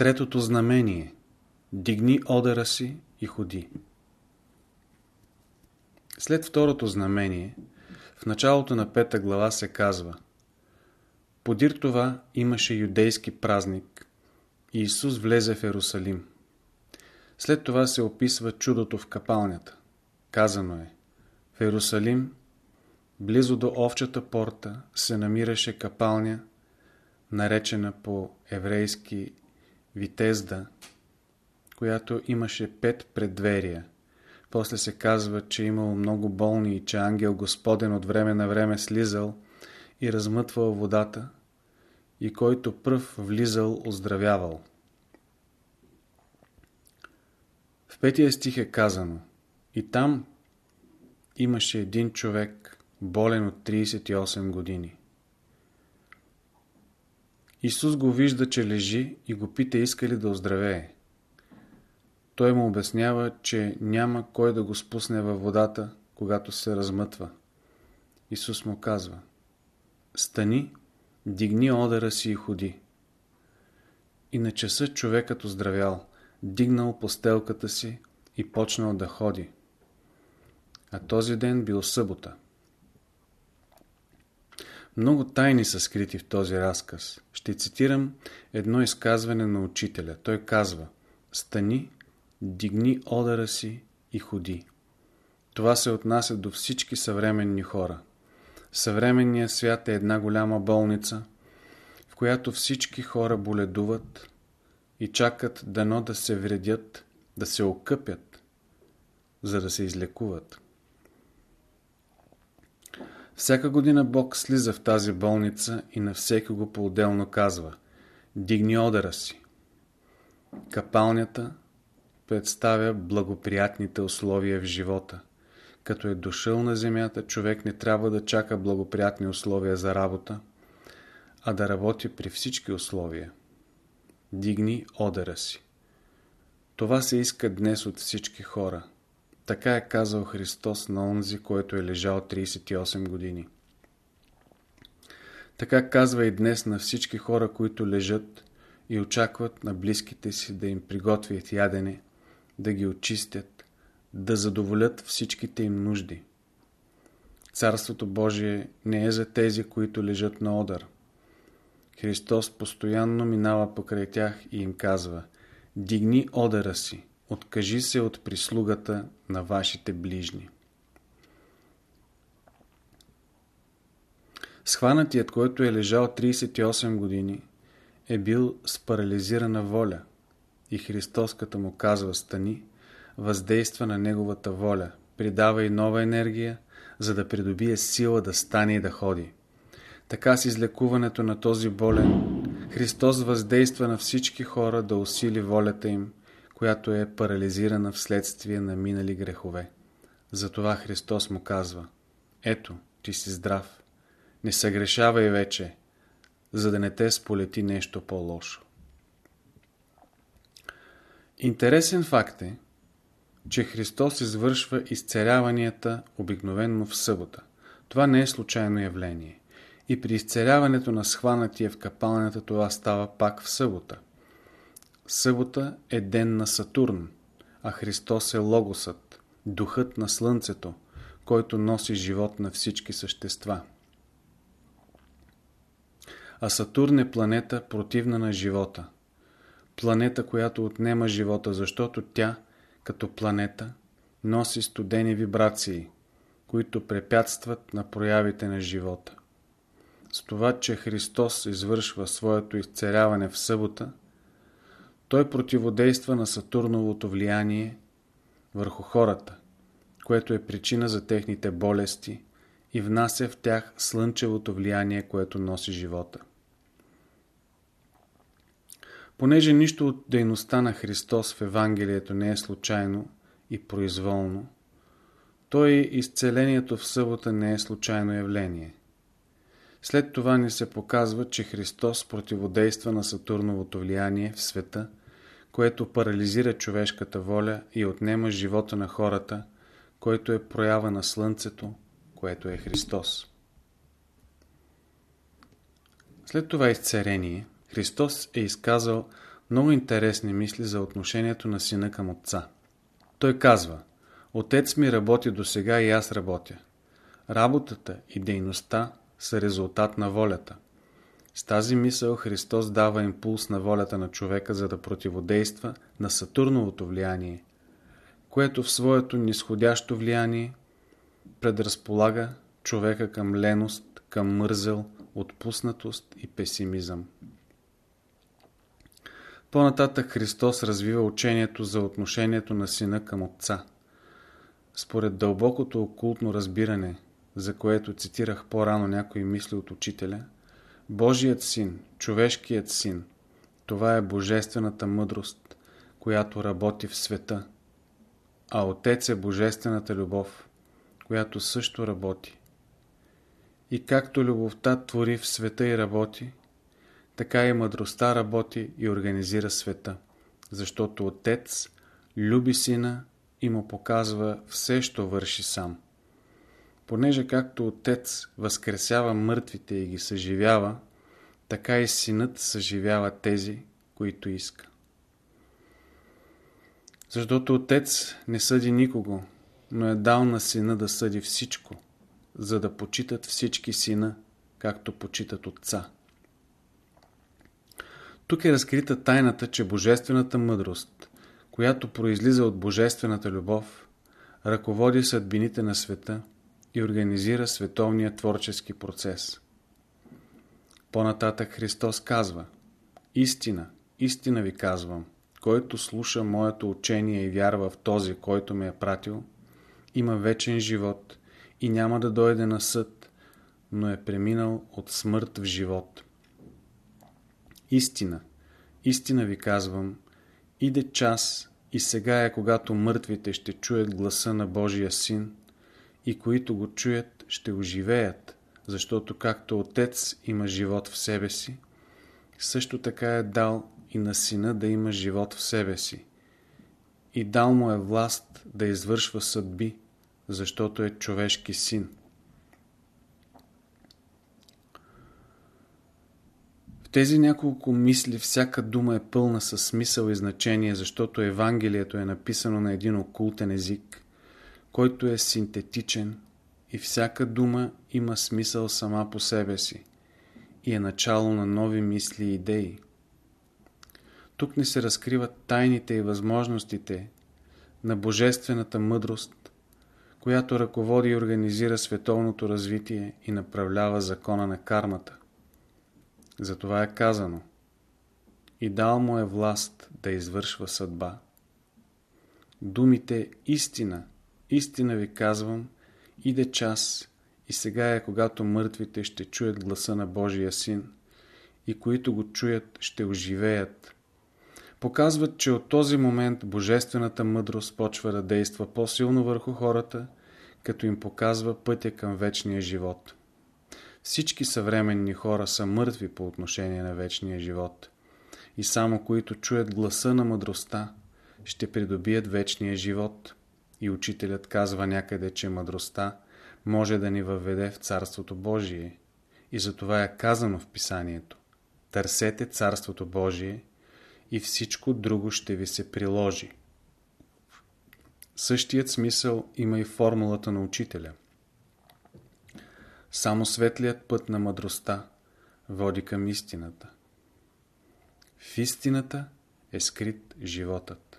Третото знамение. Дигни одера си и ходи. След второто знамение, в началото на пета глава се казва Подир това имаше юдейски празник и Исус влезе в Ерусалим. След това се описва чудото в капалнята. Казано е В Ерусалим, близо до овчата порта, се намираше капалня, наречена по еврейски Витезда, която имаше пет предверия. После се казва, че имало много болни и че ангел Господен от време на време слизал и размътвал водата и който пръв влизал оздравявал. В петия стих е казано И там имаше един човек, болен от 38 години. Исус го вижда, че лежи и го пита иска ли да оздравее. Той му обяснява, че няма кой да го спусне във водата, когато се размътва. Исус му казва Стани, дигни одера си и ходи. И на часа човекът оздравял, дигнал постелката си и почнал да ходи. А този ден бил събота. Много тайни са скрити в този разказ. Ще цитирам едно изказване на учителя. Той казва Стани, дигни одъра си и ходи. Това се отнася до всички съвременни хора. Съвременният свят е една голяма болница, в която всички хора боледуват и чакат дано да се вредят, да се окъпят, за да се излекуват. Всяка година Бог слиза в тази болница и на всеки го по-отделно казва Дигни одера си. Капалнята представя благоприятните условия в живота. Като е дошъл на земята, човек не трябва да чака благоприятни условия за работа, а да работи при всички условия. Дигни одера си. Това се иска днес от всички хора – така е казал Христос на онзи, който е лежал 38 години. Така казва и днес на всички хора, които лежат и очакват на близките си да им приготвят ядене, да ги очистят, да задоволят всичките им нужди. Царството Божие не е за тези, които лежат на одър. Христос постоянно минава покрай тях и им казва «Дигни одъра си, Откажи се от прислугата на вашите ближни. Схванатият, който е лежал 38 години, е бил с парализирана воля и Христос, като му казва стани, въздейства на неговата воля, придава и нова енергия, за да придобие сила да стане и да ходи. Така с излекуването на този болен, Христос въздейства на всички хора да усили волята им, която е парализирана вследствие на минали грехове. Затова Христос му казва Ето, ти си здрав. Не съгрешавай вече, за да не те сполети нещо по-лошо. Интересен факт е, че Христос извършва изцеляванията обикновенно в събота. Това не е случайно явление. И при изцеляването на схванатия в капалнята това става пак в събота – Събота е ден на Сатурн, а Христос е Логосът, духът на Слънцето, който носи живот на всички същества. А Сатурн е планета противна на живота. Планета, която отнема живота, защото тя, като планета, носи студени вибрации, които препятстват на проявите на живота. С това, че Христос извършва своето изцеляване в събота, той противодейства на Сатурновото влияние върху хората, което е причина за техните болести и внася в тях слънчевото влияние, което носи живота. Понеже нищо от дейността на Христос в Евангелието не е случайно и произволно, то и изцелението в събота не е случайно явление. След това ни се показва, че Христос противодейства на Сатурновото влияние в света – което парализира човешката воля и отнема живота на хората, който е проява на Слънцето, което е Христос. След това изцерение, Христос е изказал много интересни мисли за отношението на сина към отца. Той казва, Отец ми работи до сега и аз работя. Работата и дейността са резултат на волята. С тази мисъл Христос дава импулс на волята на човека, за да противодейства на Сатурновото влияние, което в своето нисходящо влияние предразполага човека към леност, към мързел, отпуснатост и песимизъм. По-нататък Христос развива учението за отношението на сина към отца. Според дълбокото окултно разбиране, за което цитирах по-рано някои мисли от учителя, Божият син, човешкият син, това е божествената мъдрост, която работи в света, а Отец е божествената любов, която също работи. И както любовта твори в света и работи, така и мъдростта работи и организира света, защото Отец люби Сина и му показва все, що върши сам. Понеже както Отец възкресява мъртвите и ги съживява, така и Синът съживява тези, които иска. Защото Отец не съди никого, но е дал на Сина да съди всичко, за да почитат всички Сина, както почитат Отца. Тук е разкрита тайната, че Божествената мъдрост, която произлиза от Божествената любов, ръководи съдбините на света и организира световния творчески процес. По-нататък Христос казва Истина, истина ви казвам, който слуша моето учение и вярва в този, който ме е пратил, има вечен живот и няма да дойде на съд, но е преминал от смърт в живот. Истина, истина ви казвам, иде час и сега е, когато мъртвите ще чуят гласа на Божия Син и които го чуят, ще оживеят, защото както Отец има живот в себе си, също така е дал и на Сина да има живот в себе си. И дал му е власт да извършва съдби, защото е човешки син. тези няколко мисли всяка дума е пълна със смисъл и значение, защото Евангелието е написано на един окултен език, който е синтетичен и всяка дума има смисъл сама по себе си и е начало на нови мисли и идеи. Тук ни се разкриват тайните и възможностите на божествената мъдрост, която ръководи и организира световното развитие и направлява закона на кармата. Затова е казано и дал му е власт да извършва съдба. Думите истина, истина ви казвам, иде час и сега е когато мъртвите ще чуят гласа на Божия син и които го чуят ще оживеят. Показват, че от този момент божествената мъдрост почва да действа по-силно върху хората, като им показва пътя към вечния живот. Всички съвременни хора са мъртви по отношение на вечния живот. И само които чуят гласа на мъдростта, ще придобият вечния живот. И учителят казва някъде, че мъдростта може да ни въведе в Царството Божие. И затова е казано в Писанието. Търсете Царството Божие и всичко друго ще ви се приложи. Същият смисъл има и формулата на учителя. Само светлият път на мъдростта води към истината. В истината е скрит животът.